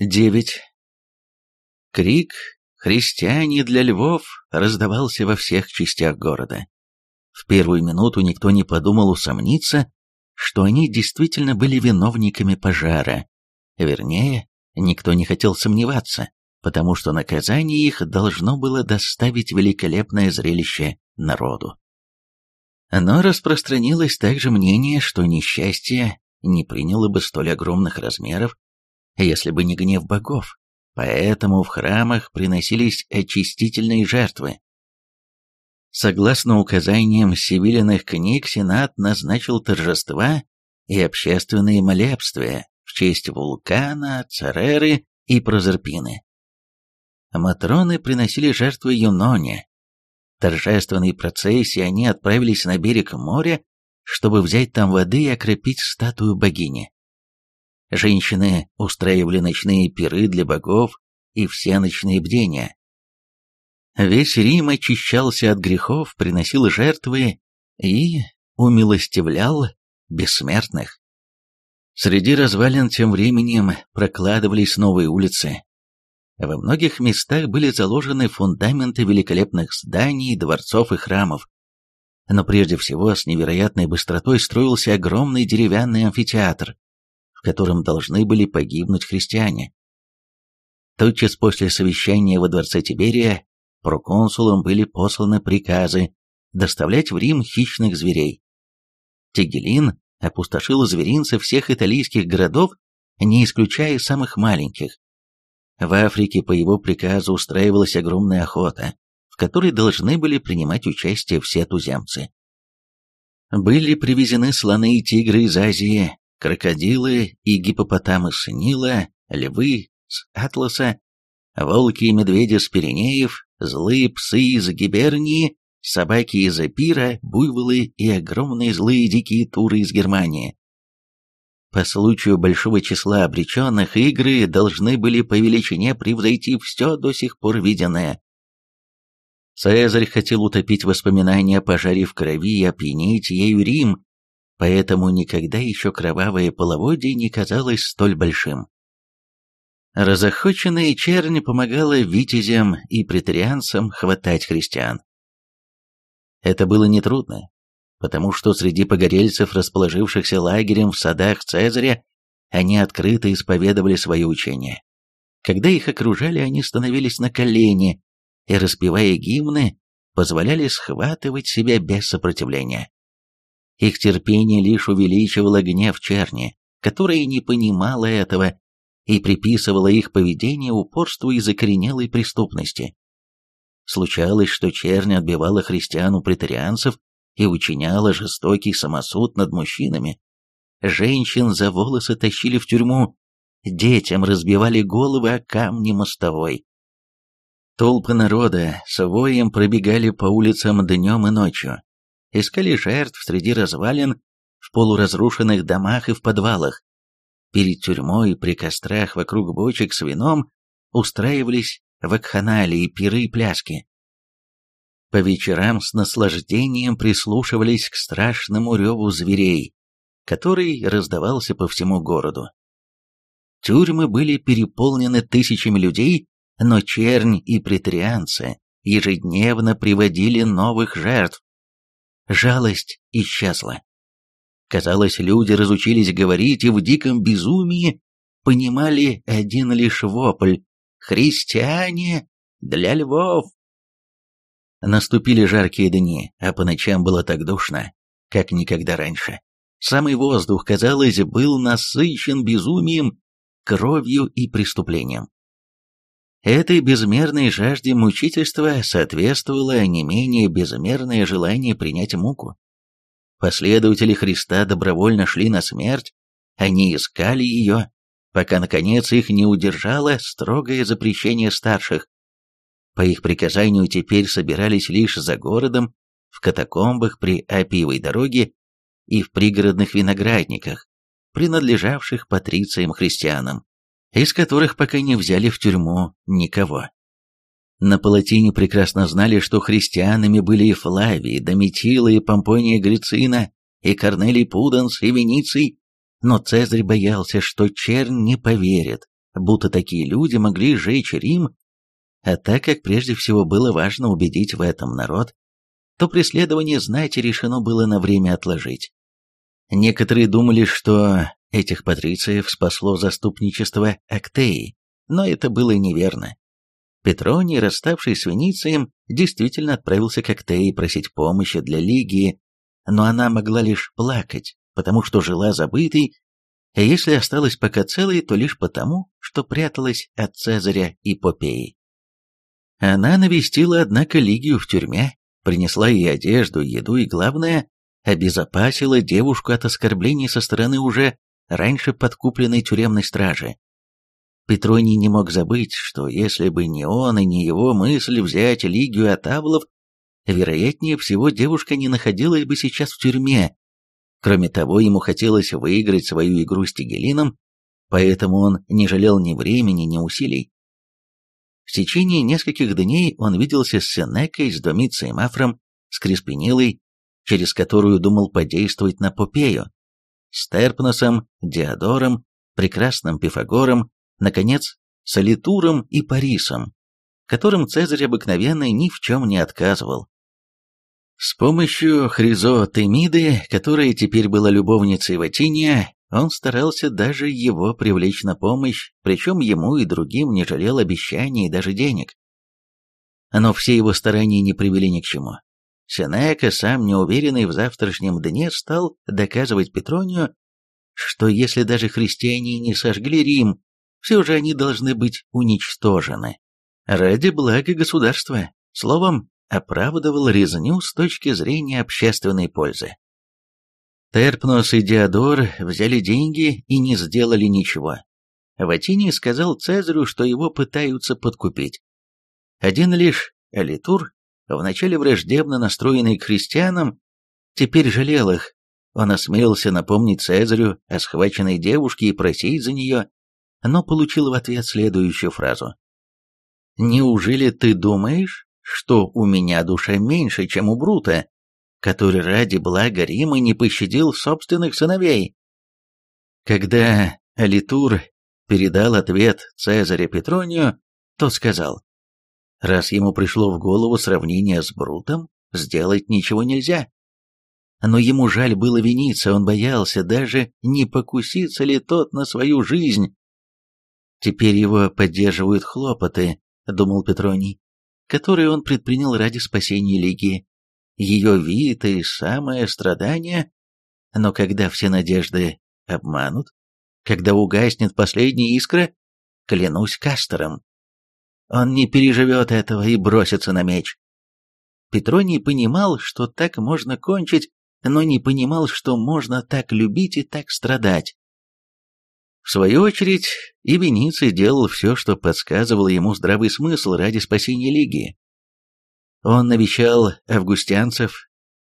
9. Крик «Христиане для львов!» раздавался во всех частях города. В первую минуту никто не подумал усомниться, что они действительно были виновниками пожара. Вернее, никто не хотел сомневаться, потому что наказание их должно было доставить великолепное зрелище народу. Но распространилось также мнение, что несчастье не приняло бы столь огромных размеров, если бы не гнев богов, поэтому в храмах приносились очистительные жертвы. Согласно указаниям сивилиных книг, Сенат назначил торжества и общественные молебствия в честь вулкана, Цереры и Прозерпины. Матроны приносили жертвы Юноне. Торжественной процессии они отправились на берег моря, чтобы взять там воды и окропить статую богини. Женщины устраивали ночные пиры для богов и все ночные бдения. Весь Рим очищался от грехов, приносил жертвы и умилостивлял бессмертных. Среди развалин тем временем прокладывались новые улицы. Во многих местах были заложены фундаменты великолепных зданий, дворцов и храмов. Но прежде всего с невероятной быстротой строился огромный деревянный амфитеатр, котором должны были погибнуть христиане. Тотчас после совещания во дворце Тиберия проконсулам были посланы приказы доставлять в Рим хищных зверей. Тигелин опустошил зверинцы всех итальянских городов, не исключая самых маленьких. В Африке по его приказу устраивалась огромная охота, в которой должны были принимать участие все туземцы. Были привезены слоны и тигры из Азии, крокодилы и гипопотамы с Нила, львы с Атласа, волки и медведи с Пиренеев, злые псы из Гибернии, собаки из Эпира, буйволы и огромные злые дикие туры из Германии. По случаю большого числа обреченных игры должны были по величине превзойти все до сих пор виденное. Цезарь хотел утопить воспоминания о пожаре в крови и опьянить ею Рим, поэтому никогда еще кровавое половодье не казалось столь большим. Разохоченная чернь помогала витязям и претарианцам хватать христиан. Это было нетрудно, потому что среди погорельцев, расположившихся лагерем в садах Цезаря, они открыто исповедовали свое учение. Когда их окружали, они становились на колени и, распевая гимны, позволяли схватывать себя без сопротивления. Их терпение лишь увеличивало гнев черни, которая не понимала этого и приписывала их поведение упорству и закоренелой преступности. Случалось, что чернь отбивала христиан у претарианцев и учиняла жестокий самосуд над мужчинами. Женщин за волосы тащили в тюрьму, детям разбивали головы о камни мостовой. Толпы народа с воем пробегали по улицам днем и ночью, искали жертв среди развалин, в полуразрушенных домах и в подвалах. Перед тюрьмой при кострах вокруг бочек с вином устраивались вакханалии, пиры и пляски. По вечерам с наслаждением прислушивались к страшному реву зверей, который раздавался по всему городу. Тюрьмы были переполнены тысячами людей, но чернь и претарианцы ежедневно приводили новых жертв, жалость исчезла. Казалось, люди разучились говорить и в диком безумии понимали один лишь вопль «Христиане для львов!». Наступили жаркие дни, а по ночам было так душно, как никогда раньше. Самый воздух, казалось, был насыщен безумием, кровью и преступлением. Этой безмерной жажде мучительства соответствовало не менее безмерное желание принять муку. Последователи Христа добровольно шли на смерть, они искали ее, пока, наконец, их не удержало строгое запрещение старших. По их приказанию теперь собирались лишь за городом, в катакомбах при Апиевой дороге и в пригородных виноградниках, принадлежавших патрициям-христианам из которых пока не взяли в тюрьму никого. На Палатине прекрасно знали, что христианами были и Флавий, Доmitила, и Помпония Грицина, и Корнелий Пуданс, и Вениций, но Цезарь боялся, что чернь не поверит будто такие люди могли сжечь Рим, а так как прежде всего было важно убедить в этом народ, то преследование знати решено было на время отложить. Некоторые думали, что этих патрициев спасло заступничество Актеи, но это было неверно. Петроний, расставший с Веницием, действительно отправился к Актеи просить помощи для Лигии, но она могла лишь плакать, потому что жила забытой, а если осталась пока целой, то лишь потому, что пряталась от Цезаря и Попеи. Она навестила, однако, Лигию в тюрьме, принесла ей одежду, еду и, главное, обезопасила девушку от оскорблений со стороны уже раньше подкупленной тюремной стражи. Петроний не мог забыть, что если бы не он и не его мысль взять Лигию от Авлов, вероятнее всего девушка не находилась бы сейчас в тюрьме. Кроме того, ему хотелось выиграть свою игру с Тигелином, поэтому он не жалел ни времени, ни усилий. В течение нескольких дней он виделся с Сенекой, с Домицием Афром, с Креспинилой, через которую думал подействовать на Попею, с Терпносом, Диодором, прекрасным Пифагором, наконец, с Алитуром и Парисом, которым Цезарь обыкновенно ни в чем не отказывал. С помощью Хризотемиды, которая теперь была любовницей Ватиния, он старался даже его привлечь на помощь, причем ему и другим не жалел обещаний и даже денег. Но все его старания не привели ни к чему. Сенека, сам неуверенный в завтрашнем дне, стал доказывать Петронию, что если даже христиане не сожгли Рим, все же они должны быть уничтожены. Ради блага государства, словом, оправдывал резню с точки зрения общественной пользы. Терпнос и Диодор взяли деньги и не сделали ничего. Ватиний сказал Цезарю, что его пытаются подкупить. Один лишь Алитур, вначале враждебно настроенный к христианам, теперь жалел их. Он осмелился напомнить Цезарю о схваченной девушке и просить за нее, но получил в ответ следующую фразу. «Неужели ты думаешь, что у меня душа меньше, чем у Брута, который ради блага Рима не пощадил собственных сыновей. Когда Алитур передал ответ Цезаря Петронию, тот сказал, раз ему пришло в голову сравнение с Брутом, сделать ничего нельзя. Но ему жаль было виниться, он боялся даже, не покуситься ли тот на свою жизнь. Теперь его поддерживают хлопоты, думал Петроний, которые он предпринял ради спасения Лигии ее вид и самое страдание, но когда все надежды обманут, когда угаснет последняя искра, клянусь Кастером, он не переживет этого и бросится на меч. Петроний понимал, что так можно кончить, но не понимал, что можно так любить и так страдать. В свою очередь, и Вениций делал все, что подсказывал ему здравый смысл ради спасения Лигии. Он навещал августянцев,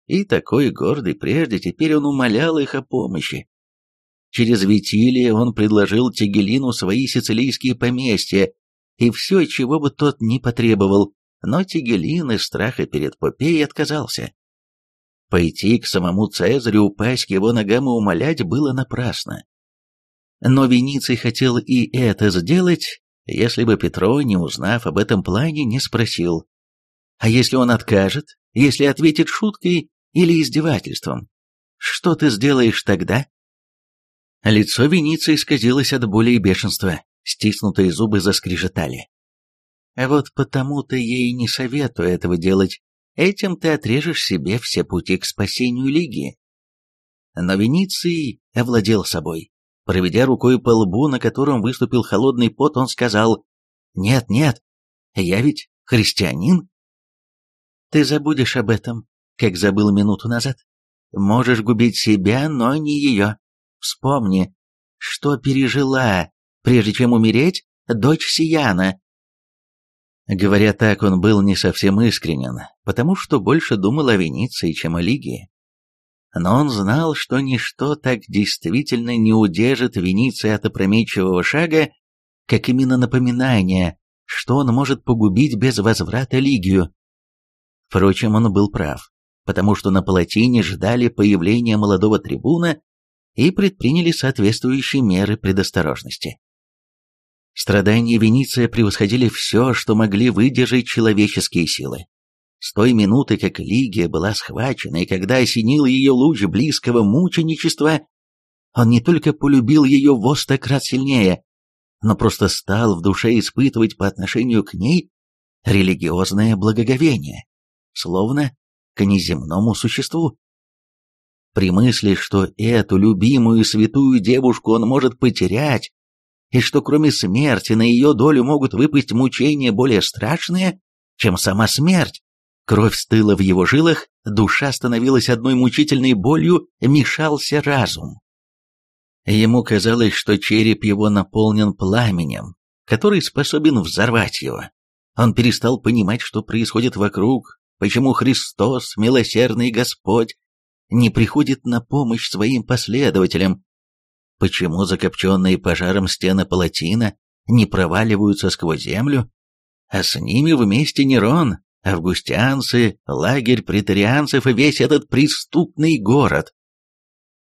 и такой гордый прежде, теперь он умолял их о помощи. Через Витилия он предложил Тигелину свои сицилийские поместья и все, чего бы тот ни потребовал, но Тигелин из страха перед Попеей отказался. Пойти к самому Цезарю, упасть к его ногам и умолять было напрасно. Но Вениций хотел и это сделать, если бы Петро, не узнав об этом плане, не спросил, а если он откажет, если ответит шуткой или издевательством? Что ты сделаешь тогда? Лицо Веницы исказилось от боли и бешенства, стиснутые зубы заскрежетали. А вот потому-то я и не советую этого делать. Этим ты отрежешь себе все пути к спасению Лиги. Но Вениций овладел собой. Проведя рукой по лбу, на котором выступил холодный пот, он сказал, «Нет, нет, я ведь христианин, ты забудешь об этом, как забыл минуту назад. Можешь губить себя, но не ее. Вспомни, что пережила, прежде чем умереть, дочь Сияна. Говоря так, он был не совсем искренен, потому что больше думал о Венеции, чем о Лигии. Но он знал, что ничто так действительно не удержит Вениции от опрометчивого шага, как именно напоминание, что он может погубить без возврата Лигию. Впрочем, он был прав, потому что на палатине ждали появления молодого трибуна и предприняли соответствующие меры предосторожности. Страдания Вениция превосходили все, что могли выдержать человеческие силы. С той минуты, как Лигия была схвачена, и когда осенил ее луч близкого мученичества, он не только полюбил ее в крат сильнее, но просто стал в душе испытывать по отношению к ней религиозное благоговение, словно к неземному существу. При мысли, что эту любимую святую девушку он может потерять, и что кроме смерти на ее долю могут выпасть мучения более страшные, чем сама смерть, Кровь стыла в его жилах, душа становилась одной мучительной болью, мешался разум. Ему казалось, что череп его наполнен пламенем, который способен взорвать его. Он перестал понимать, что происходит вокруг, почему Христос, милосердный Господь, не приходит на помощь своим последователям, почему закопченные пожаром стены палатина не проваливаются сквозь землю, а с ними вместе Нерон, августианцы, лагерь претарианцев и весь этот преступный город.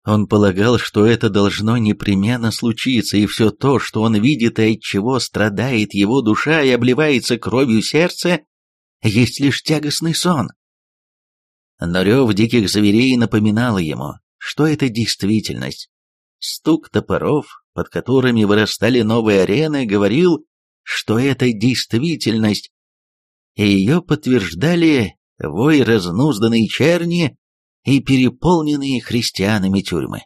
Он полагал, что это должно непременно случиться, и все то, что он видит и от чего страдает его душа и обливается кровью сердце, есть лишь тягостный сон. Но рев диких зверей напоминал ему, что это действительность. Стук топоров, под которыми вырастали новые арены, говорил, что это действительность, и ее подтверждали вой разнузданной черни и переполненные христианами тюрьмы.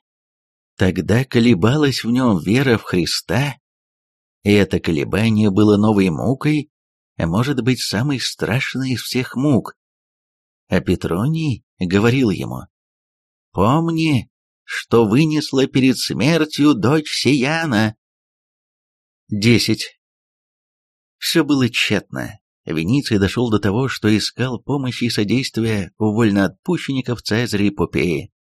Тогда колебалась в нем вера в Христа, и это колебание было новой мукой, а может быть самой страшной из всех мук. А Петроний говорил ему, «Помни, что вынесла перед смертью дочь Сияна». Десять. Все было тщетно. Вениций дошел до того, что искал помощи и содействия у вольноотпущенников Цезаря и Попеи.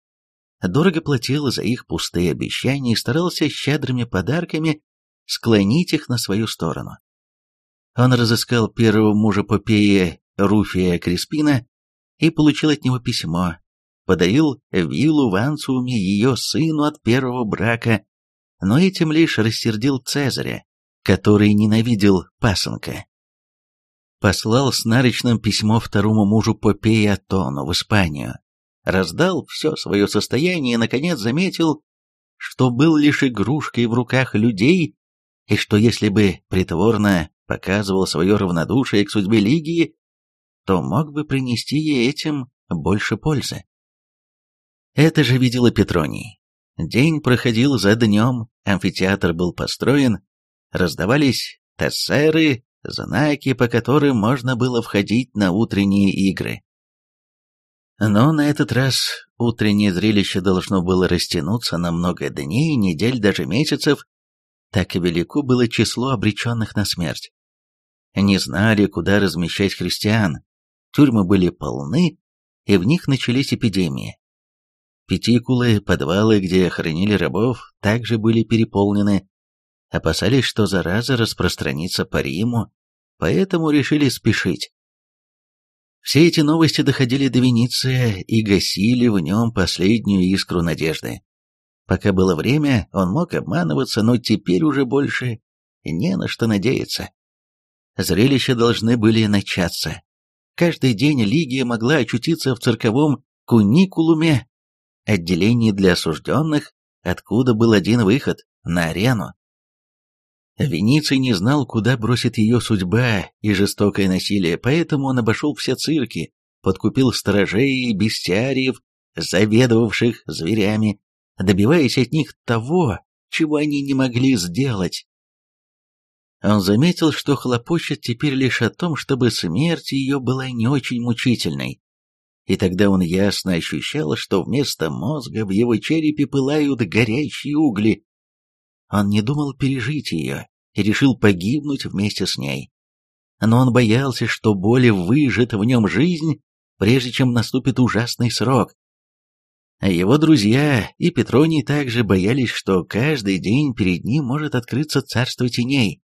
Дорого платил за их пустые обещания и старался щедрыми подарками склонить их на свою сторону. Он разыскал первого мужа Попеи Руфия Криспина и получил от него письмо, подарил виллу в Анциуме ее сыну от первого брака, но этим лишь рассердил Цезаря, который ненавидел пасынка послал с письмо второму мужу Попеи Атону в Испанию, раздал все свое состояние и, наконец, заметил, что был лишь игрушкой в руках людей, и что если бы притворно показывал свое равнодушие к судьбе Лигии, то мог бы принести ей этим больше пользы. Это же видела Петроний. День проходил за днем, амфитеатр был построен, раздавались тессеры, знаки, по которым можно было входить на утренние игры. Но на этот раз утреннее зрелище должно было растянуться на много дней, недель, даже месяцев, так и велико было число обреченных на смерть. Не знали, куда размещать христиан, тюрьмы были полны, и в них начались эпидемии. Пятикулы, подвалы, где хранили рабов, также были переполнены, опасались, что зараза распространится по Риму, поэтому решили спешить. Все эти новости доходили до Венеция и гасили в нем последнюю искру надежды. Пока было время, он мог обманываться, но теперь уже больше не на что надеяться. Зрелища должны были начаться. Каждый день Лигия могла очутиться в цирковом куникулуме, отделении для осужденных, откуда был один выход – на арену. Вениций не знал, куда бросит ее судьба и жестокое насилие, поэтому он обошел все цирки, подкупил сторожей и бестиариев, заведовавших зверями, добиваясь от них того, чего они не могли сделать. Он заметил, что хлопочет теперь лишь о том, чтобы смерть ее была не очень мучительной. И тогда он ясно ощущал, что вместо мозга в его черепе пылают горящие угли, он не думал пережить ее и решил погибнуть вместе с ней. Но он боялся, что боль выжжет в нем жизнь, прежде чем наступит ужасный срок. Его друзья и Петроний также боялись, что каждый день перед ним может открыться царство теней.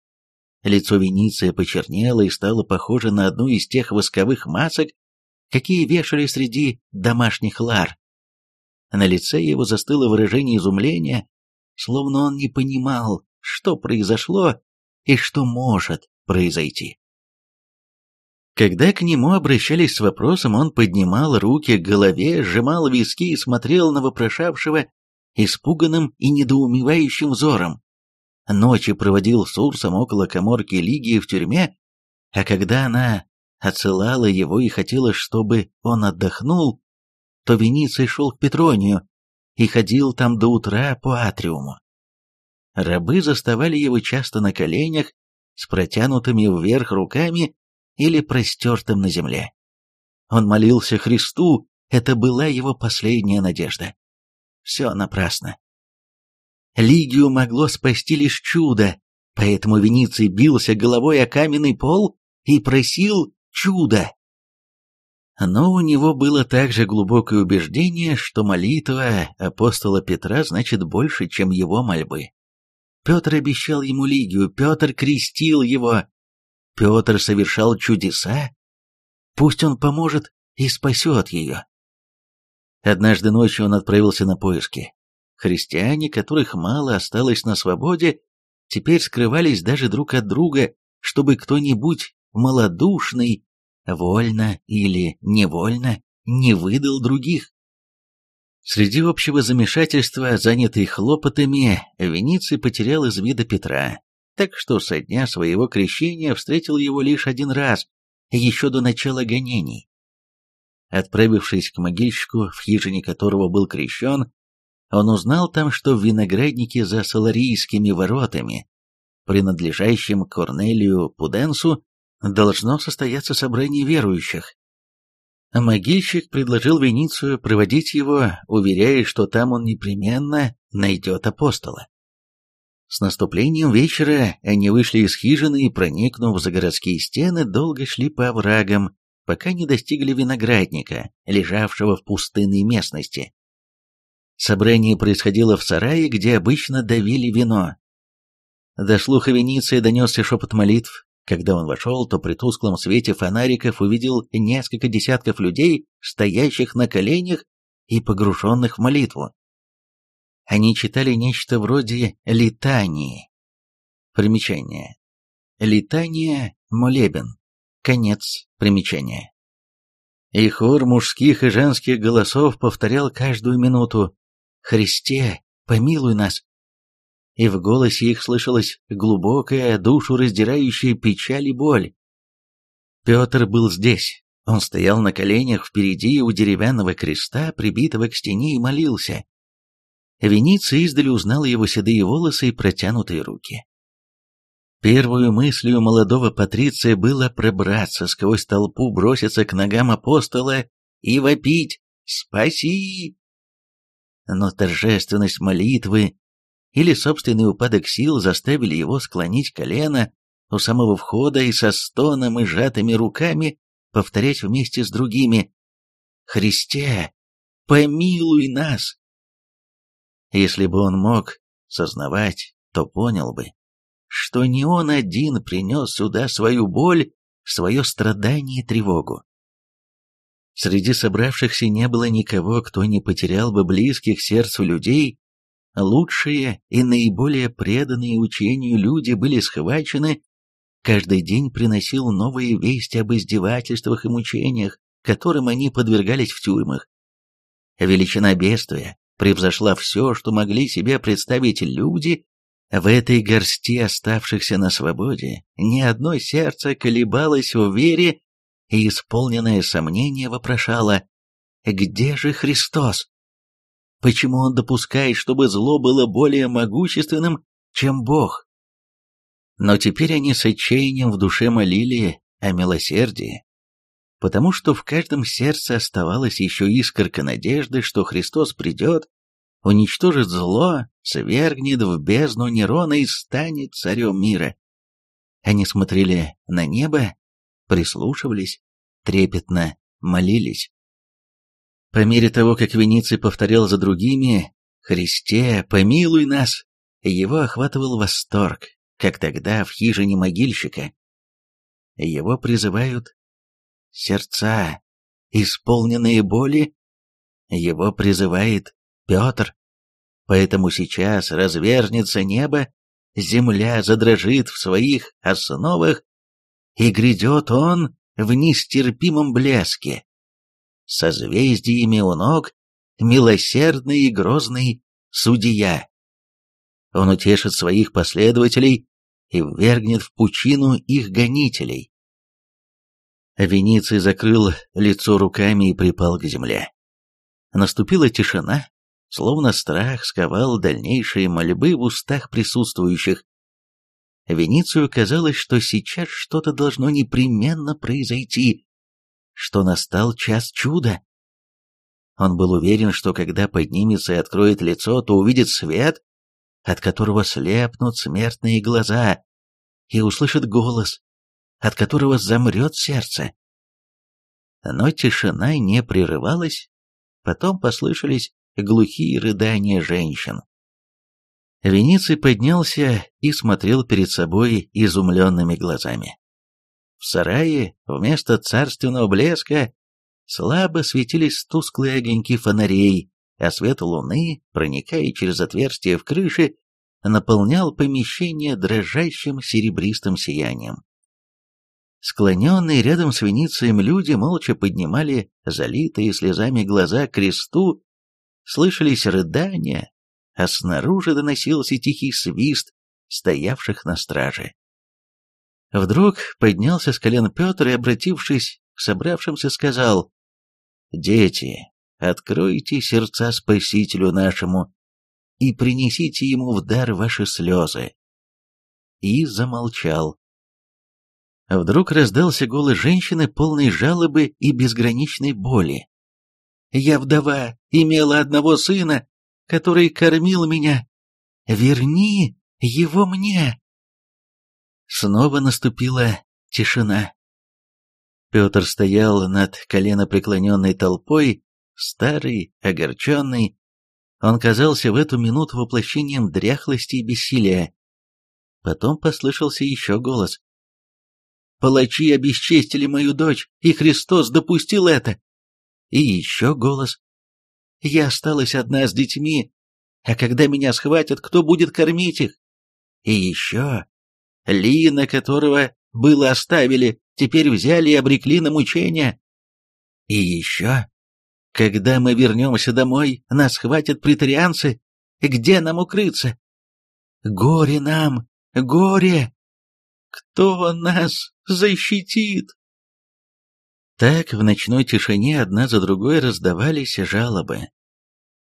Лицо Вениция почернело и стало похоже на одну из тех восковых масок, какие вешали среди домашних лар. На лице его застыло выражение изумления, словно он не понимал, что произошло, и что может произойти. Когда к нему обращались с вопросом, он поднимал руки к голове, сжимал виски и смотрел на вопрошавшего испуганным и недоумевающим взором. Ночи проводил с Урсом около коморки Лигии в тюрьме, а когда она отсылала его и хотела, чтобы он отдохнул, то Вениций шел к Петронию и ходил там до утра по атриуму. Рабы заставали его часто на коленях, с протянутыми вверх руками или простертым на земле. Он молился Христу, это была его последняя надежда. Все напрасно. Лигию могло спасти лишь чудо, поэтому Вениций бился головой о каменный пол и просил чуда. Но у него было также глубокое убеждение, что молитва апостола Петра значит больше, чем его мольбы. Петр обещал ему Лигию, Петр крестил его, Петр совершал чудеса. Пусть он поможет и спасет ее. Однажды ночью он отправился на поиски. Христиане, которых мало осталось на свободе, теперь скрывались даже друг от друга, чтобы кто-нибудь малодушный, вольно или невольно, не выдал других. Среди общего замешательства, занятый хлопотами, Вениций потерял из вида Петра, так что со дня своего крещения встретил его лишь один раз, еще до начала гонений. Отправившись к могильщику, в хижине которого был крещен, он узнал там, что в винограднике за Саларийскими воротами, принадлежащим Корнелию Пуденсу, должно состояться собрание верующих. Могильщик предложил Веницию проводить его, уверяя, что там он непременно найдет апостола. С наступлением вечера они вышли из хижины и, проникнув за городские стены, долго шли по оврагам, пока не достигли виноградника, лежавшего в пустынной местности. Собрание происходило в сарае, где обычно давили вино. До слуха Венеции донесся шепот молитв, когда он вошел, то при тусклом свете фонариков увидел несколько десятков людей, стоящих на коленях и погруженных в молитву. Они читали нечто вроде литании. Примечание. Литания молебен. Конец примечания. И хор мужских и женских голосов повторял каждую минуту «Христе, помилуй нас!» И в голосе их слышалась глубокая, душу раздирающая печаль и боль. Петр был здесь. Он стоял на коленях впереди у деревянного креста, прибитого к стене, и молился. Вениций издали узнал его седые волосы и протянутые руки. Первую мыслью молодого патриция было пробраться сквозь толпу, броситься к ногам апостола и вопить «Спаси!». Но торжественность молитвы или собственный упадок сил заставили его склонить колено у самого входа и со стоном и сжатыми руками повторять вместе с другими «Христе, помилуй нас!» Если бы он мог сознавать, то понял бы, что не он один принес сюда свою боль, свое страдание и тревогу. Среди собравшихся не было никого, кто не потерял бы близких сердцу людей Лучшие и наиболее преданные учению люди были схвачены, каждый день приносил новые вести об издевательствах и мучениях, которым они подвергались в тюрьмах. Величина бедствия превзошла все, что могли себе представить люди, в этой горсти оставшихся на свободе ни одно сердце колебалось в вере и, исполненное сомнение, вопрошало «Где же Христос?» Почему он допускает, чтобы зло было более могущественным, чем Бог? Но теперь они с отчаянием в душе молили о милосердии, потому что в каждом сердце оставалась еще искорка надежды, что Христос придет, уничтожит зло, свергнет в бездну Нерона и станет царем мира. Они смотрели на небо, прислушивались, трепетно молились. По мере того, как Вениций повторял за другими «Христе, помилуй нас!», его охватывал восторг, как тогда в хижине могильщика. Его призывают сердца, исполненные боли, его призывает Петр. Поэтому сейчас развернется небо, земля задрожит в своих основах, и грядет он в нестерпимом блеске. Созвездиями у ног милосердный и грозный судья. Он утешит своих последователей и ввергнет в пучину их гонителей. Вениций закрыл лицо руками и припал к земле. Наступила тишина, словно страх сковал дальнейшие мольбы в устах присутствующих. Веницию казалось, что сейчас что-то должно непременно произойти, что настал час чуда. Он был уверен, что когда поднимется и откроет лицо, то увидит свет, от которого слепнут смертные глаза, и услышит голос, от которого замрет сердце. Но тишина не прерывалась, потом послышались глухие рыдания женщин. Вениций поднялся и смотрел перед собой изумленными глазами. В сарае вместо царственного блеска слабо светились тусклые огоньки фонарей, а свет луны, проникая через отверстие в крыше, наполнял помещение дрожащим серебристым сиянием. Склоненные рядом с Веницием люди молча поднимали залитые слезами глаза к кресту, слышались рыдания, а снаружи доносился тихий свист стоявших на страже. Вдруг поднялся с колен Петр и, обратившись к собравшимся, сказал, «Дети, откройте сердца Спасителю нашему и принесите ему в дар ваши слезы». И замолчал. Вдруг раздался голос женщины, полной жалобы и безграничной боли. «Я вдова, имела одного сына, который кормил меня. Верни его мне!» Снова наступила тишина. Петр стоял над коленопреклоненной толпой, старый, огорченный. Он казался в эту минуту воплощением дряхлости и бессилия. Потом послышался еще голос. Палачи обесчестили мою дочь, и Христос допустил это. И еще голос. Я осталась одна с детьми, а когда меня схватят, кто будет кормить их? И еще. Лина, которого было оставили, теперь взяли и обрекли на мучения. И еще. Когда мы вернемся домой, нас хватят претарианцы. Где нам укрыться? Горе нам, горе! Кто нас защитит? Так в ночной тишине одна за другой раздавались жалобы.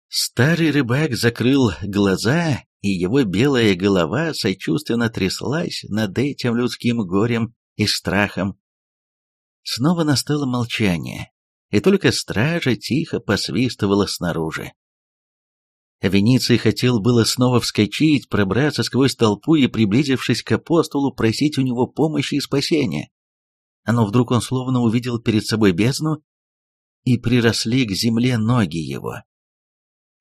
Старый рыбак закрыл глаза, и его белая голова сочувственно тряслась над этим людским горем и страхом. Снова настало молчание, и только стража тихо посвистывала снаружи. Вениций хотел было снова вскочить, пробраться сквозь толпу и, приблизившись к апостолу, просить у него помощи и спасения. Но вдруг он словно увидел перед собой бездну, и приросли к земле ноги его.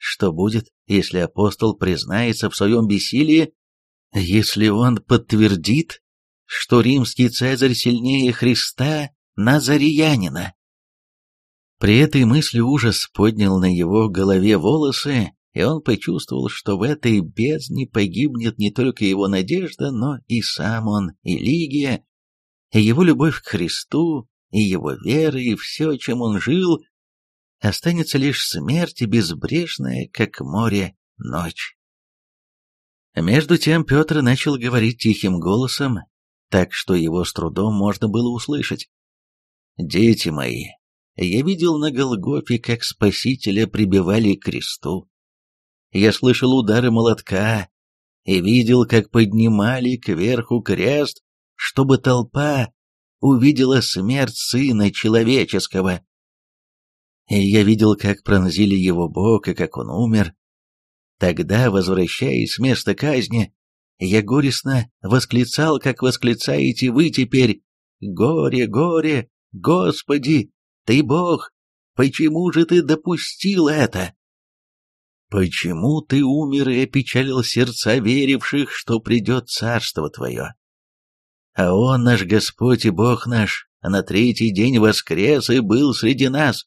Что будет, если апостол признается в своем бессилии, если он подтвердит, что римский цезарь сильнее Христа Назариянина? При этой мысли ужас поднял на его голове волосы, и он почувствовал, что в этой бездне погибнет не только его надежда, но и сам он, и Лигия, и его любовь к Христу, и его вера, и все, чем он жил, останется лишь смерть безбрежная, как море, ночь. Между тем Петр начал говорить тихим голосом, так что его с трудом можно было услышать. «Дети мои, я видел на Голгофе, как Спасителя прибивали к кресту. Я слышал удары молотка и видел, как поднимали кверху крест, чтобы толпа увидела смерть Сына Человеческого. И я видел, как пронзили его бок и как он умер. Тогда, возвращаясь с места казни, я горестно восклицал, как восклицаете вы теперь, «Горе, горе, Господи, Ты Бог, почему же Ты допустил это?» Почему ты умер и опечалил сердца веривших, что придет царство твое? А он, наш Господь и Бог наш, на третий день воскрес и был среди нас,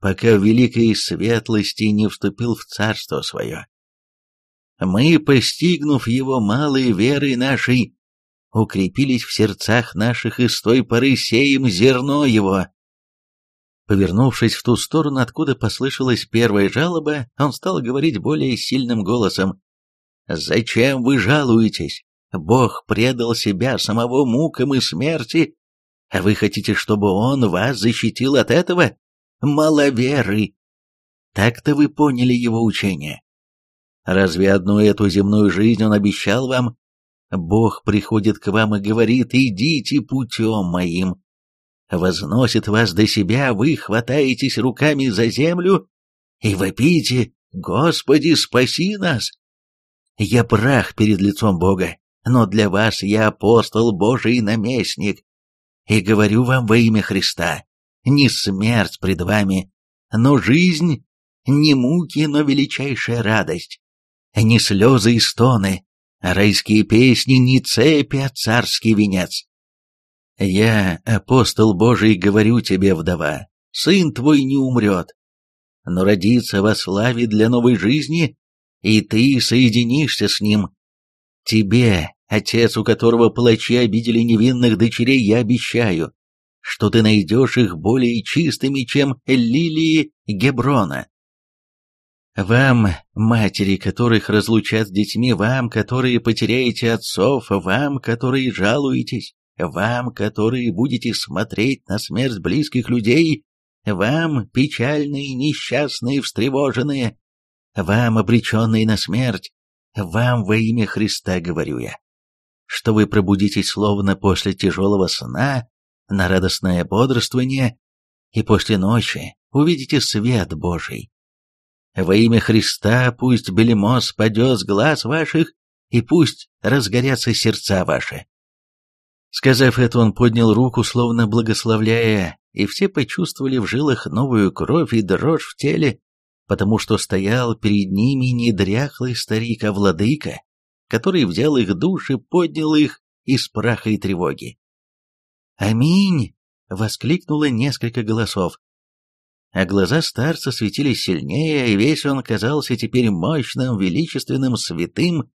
пока в великой светлости не вступил в царство свое. Мы, постигнув его малой верой нашей, укрепились в сердцах наших и с той поры сеем зерно его. Повернувшись в ту сторону, откуда послышалась первая жалоба, он стал говорить более сильным голосом. «Зачем вы жалуетесь? Бог предал себя самого мукам и смерти, а вы хотите, чтобы Он вас защитил от этого? Маловеры! Так-то вы поняли Его учение. Разве одну эту земную жизнь Он обещал вам? Бог приходит к вам и говорит, идите путем моим, возносит вас до себя, вы хватаетесь руками за землю и вопите «Господи, спаси нас!» Я прах перед лицом Бога, но для вас я апостол Божий наместник, и говорю вам во имя Христа, не смерть пред вами, но жизнь, не муки, но величайшая радость, не слезы и стоны, а райские песни, не цепи, а царский венец. Я, апостол Божий, говорю тебе, вдова, сын твой не умрет, но родится во славе для новой жизни, и ты соединишься с ним. Тебе, отец, у которого палачи обидели невинных дочерей, я обещаю, что ты найдешь их более чистыми, чем лилии Геброна. Вам, матери, которых разлучат с детьми, вам, которые потеряете отцов, вам, которые жалуетесь, вам, которые будете смотреть на смерть близких людей, вам, печальные, несчастные, встревоженные, вам, обреченные на смерть, вам во имя Христа говорю я, что вы пробудитесь словно после тяжелого сна на радостное бодрствование, и после ночи увидите свет Божий. Во имя Христа пусть белемо спадет с глаз ваших, и пусть разгорятся сердца ваши. Сказав это, он поднял руку, словно благословляя, и все почувствовали в жилах новую кровь и дрожь в теле, потому что стоял перед ними не дряхлый старик, а владыка, который взял их души, поднял их из праха и тревоги. «Аминь!» — воскликнуло несколько голосов. А глаза старца светились сильнее, и весь он казался теперь мощным, величественным, святым,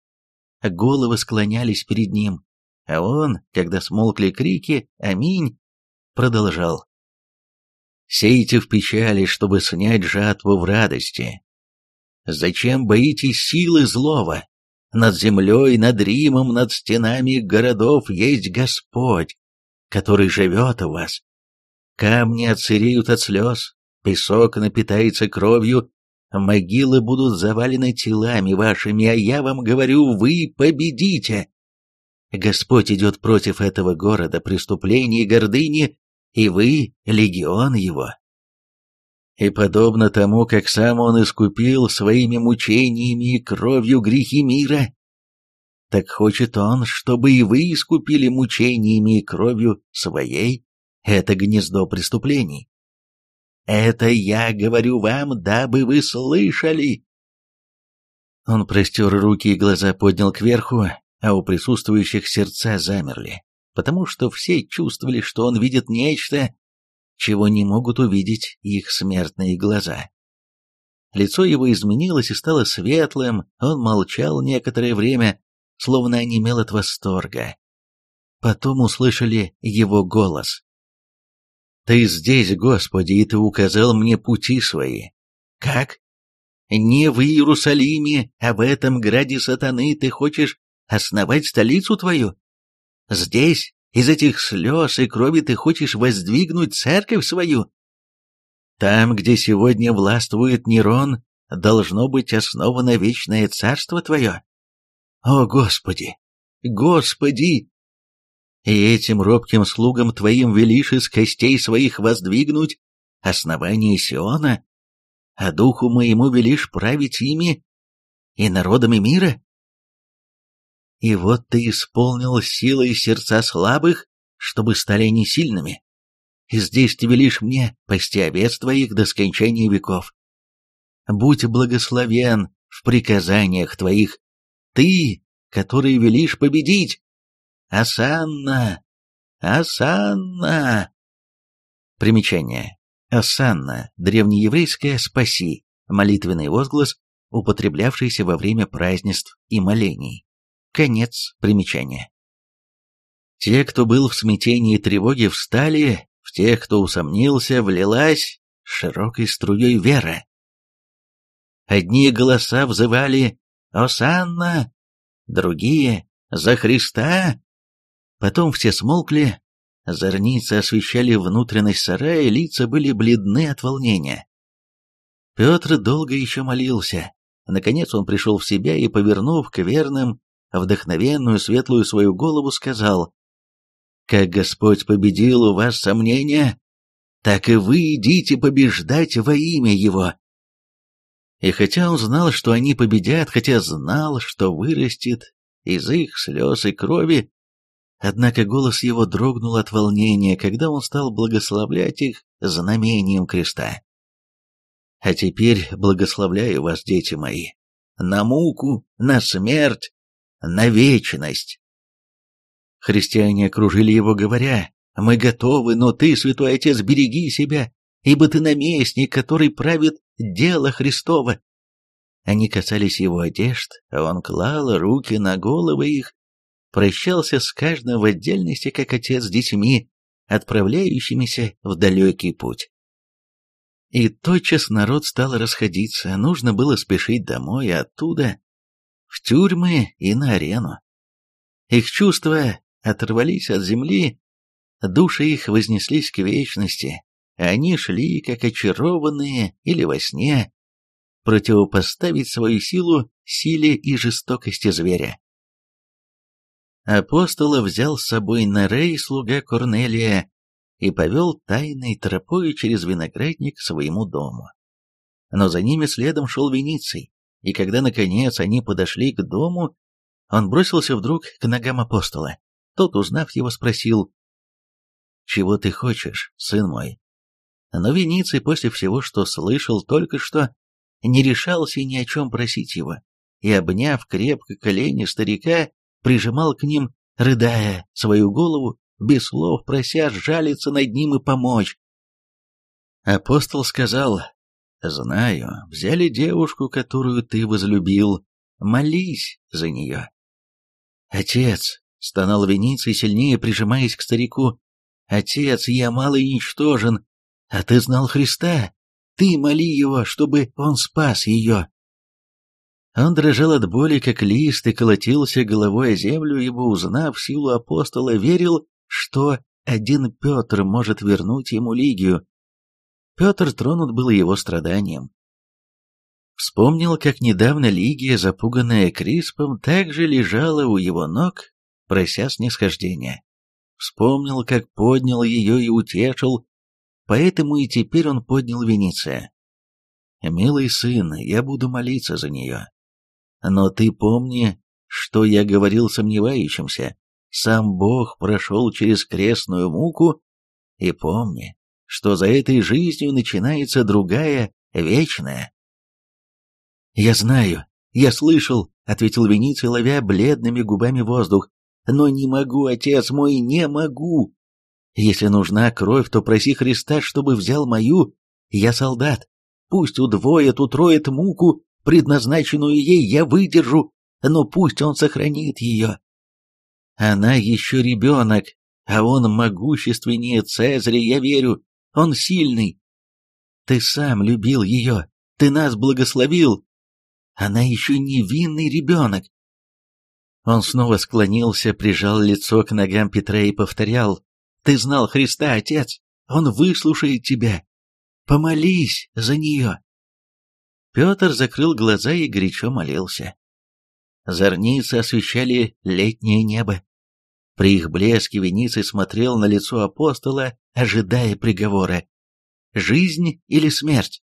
головы склонялись перед ним. А он, когда смолкли крики «Аминь!», продолжал. «Сейте в печали, чтобы снять жатву в радости. Зачем боитесь силы злого? Над землей, над Римом, над стенами городов есть Господь, который живет у вас. Камни отсыреют от слез, песок напитается кровью, могилы будут завалены телами вашими, а я вам говорю, вы победите. Господь идет против этого города, преступлений и гордыни, и вы — легион его. И подобно тому, как сам он искупил своими мучениями и кровью грехи мира, так хочет он, чтобы и вы искупили мучениями и кровью своей это гнездо преступлений. Это я говорю вам, дабы вы слышали. Он простер руки и глаза поднял кверху, а у присутствующих сердца замерли, потому что все чувствовали, что он видит нечто, чего не могут увидеть их смертные глаза. Лицо его изменилось и стало светлым, он молчал некоторое время, словно онемел от восторга. Потом услышали его голос. «Ты здесь, Господи, и Ты указал мне пути свои. Как? Не в Иерусалиме, а в этом граде сатаны ты хочешь основать столицу твою? Здесь, из этих слез и крови ты хочешь воздвигнуть церковь свою? Там, где сегодня властвует Нерон, должно быть основано вечное царство твое. О, Господи! Господи! И этим робким слугам твоим велишь из костей своих воздвигнуть основание Сиона, а духу моему велишь править ими и народами мира? И вот ты исполнил силой сердца слабых, чтобы стали они сильными. И здесь ты велишь мне пасти овец твоих до скончания веков. Будь благословен в приказаниях твоих, ты, который велишь победить. Асанна! Асанна! Примечание. Асанна, древнееврейское «спаси», молитвенный возглас, употреблявшийся во время празднеств и молений. Конец примечания. Те, кто был в смятении и тревоге, встали, в тех, кто усомнился, влилась широкой струей вера. Одни голоса взывали «Осанна!», другие «За Христа!». Потом все смолкли, зорницы освещали внутренность сарая, лица были бледны от волнения. Петр долго еще молился. Наконец он пришел в себя и, повернув к верным, вдохновенную, светлую свою голову, сказал, «Как Господь победил у вас сомнения, так и вы идите побеждать во имя Его». И хотя он знал, что они победят, хотя знал, что вырастет из их слез и крови, однако голос его дрогнул от волнения, когда он стал благословлять их знамением креста. А теперь благословляю вас, дети мои, на муку, на смерть, на вечность. Христиане окружили его, говоря, «Мы готовы, но ты, святой отец, береги себя, ибо ты наместник, который правит дело Христово». Они касались его одежд, а он клал руки на головы их, прощался с каждым в отдельности, как отец с детьми, отправляющимися в далекий путь. И тотчас народ стал расходиться, нужно было спешить домой, а оттуда в тюрьмы и на арену. Их чувства оторвались от земли, души их вознеслись к вечности, они шли, как очарованные или во сне, противопоставить свою силу силе и жестокости зверя. Апостола взял с собой Нерей, слуга Корнелия, и повел тайной тропой через виноградник к своему дому. Но за ними следом шел Вениций, и когда, наконец, они подошли к дому, он бросился вдруг к ногам апостола. Тот, узнав его, спросил, «Чего ты хочешь, сын мой?» Но Вениций после всего, что слышал только что, не решался ни о чем просить его, и, обняв крепко колени старика, прижимал к ним, рыдая, свою голову без слов прося сжалиться над ним и помочь. Апостол сказал, «Знаю, взяли девушку, которую ты возлюбил, молись за нее». «Отец», — стонал Вениций, сильнее прижимаясь к старику, «Отец, я мало и ничтожен, а ты знал Христа, ты моли его, чтобы он спас ее». Он дрожал от боли, как лист, и колотился головой о землю, ибо, узнав силу апостола, верил, что один Петр может вернуть ему Лигию. Петр тронут был его страданием. Вспомнил, как недавно Лигия, запуганная Криспом, также лежала у его ног, прося снисхождения. Вспомнил, как поднял ее и утешил, поэтому и теперь он поднял Венеция. «Милый сын, я буду молиться за нее. Но ты помни, что я говорил сомневающимся, сам Бог прошел через крестную муку, и помни, что за этой жизнью начинается другая, вечная. «Я знаю, я слышал», — ответил Вениций, ловя бледными губами воздух, «но не могу, отец мой, не могу. Если нужна кровь, то проси Христа, чтобы взял мою, я солдат. Пусть удвоит, утроит муку, предназначенную ей, я выдержу, но пусть он сохранит ее. Она еще ребенок, а он могущественнее Цезаря, я верю. Он сильный. Ты сам любил ее, ты нас благословил. Она еще невинный ребенок. Он снова склонился, прижал лицо к ногам Петра и повторял. «Ты знал Христа, Отец! Он выслушает тебя! Помолись за нее!» Петр закрыл глаза и горячо молился. Зорницы освещали летнее небо. При их блеске Вениций смотрел на лицо апостола, ожидая приговора. Жизнь или смерть?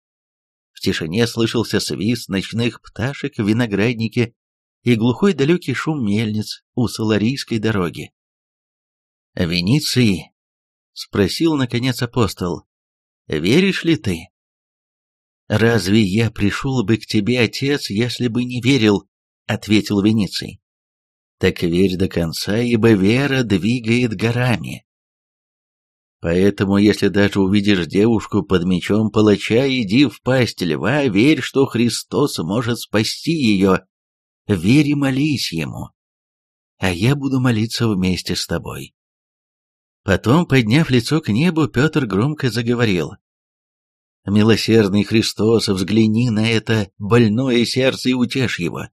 В тишине слышался свист ночных пташек в винограднике и глухой далекий шум мельниц у Саларийской дороги. «Вениций?» — спросил, наконец, апостол. «Веришь ли ты?» «Разве я пришел бы к тебе, отец, если бы не верил?» — ответил Вениций. «Так верь до конца, ибо вера двигает горами». Поэтому, если даже увидишь девушку под мечом палача, иди в пасть льва, верь, что Христос может спасти ее. Верь и молись ему. А я буду молиться вместе с тобой. Потом, подняв лицо к небу, Петр громко заговорил. «Милосердный Христос, взгляни на это больное сердце и утешь его.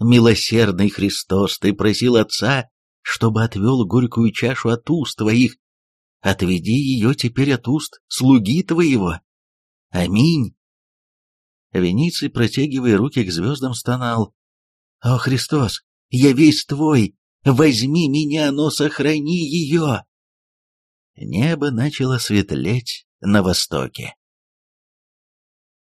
Милосердный Христос, ты просил Отца, чтобы отвел горькую чашу от уст твоих, Отведи ее теперь от уст слуги твоего. Аминь. Вениций, протягивая руки к звездам, стонал. «О, Христос, я весь твой! Возьми меня, но сохрани ее!» Небо начало светлеть на востоке.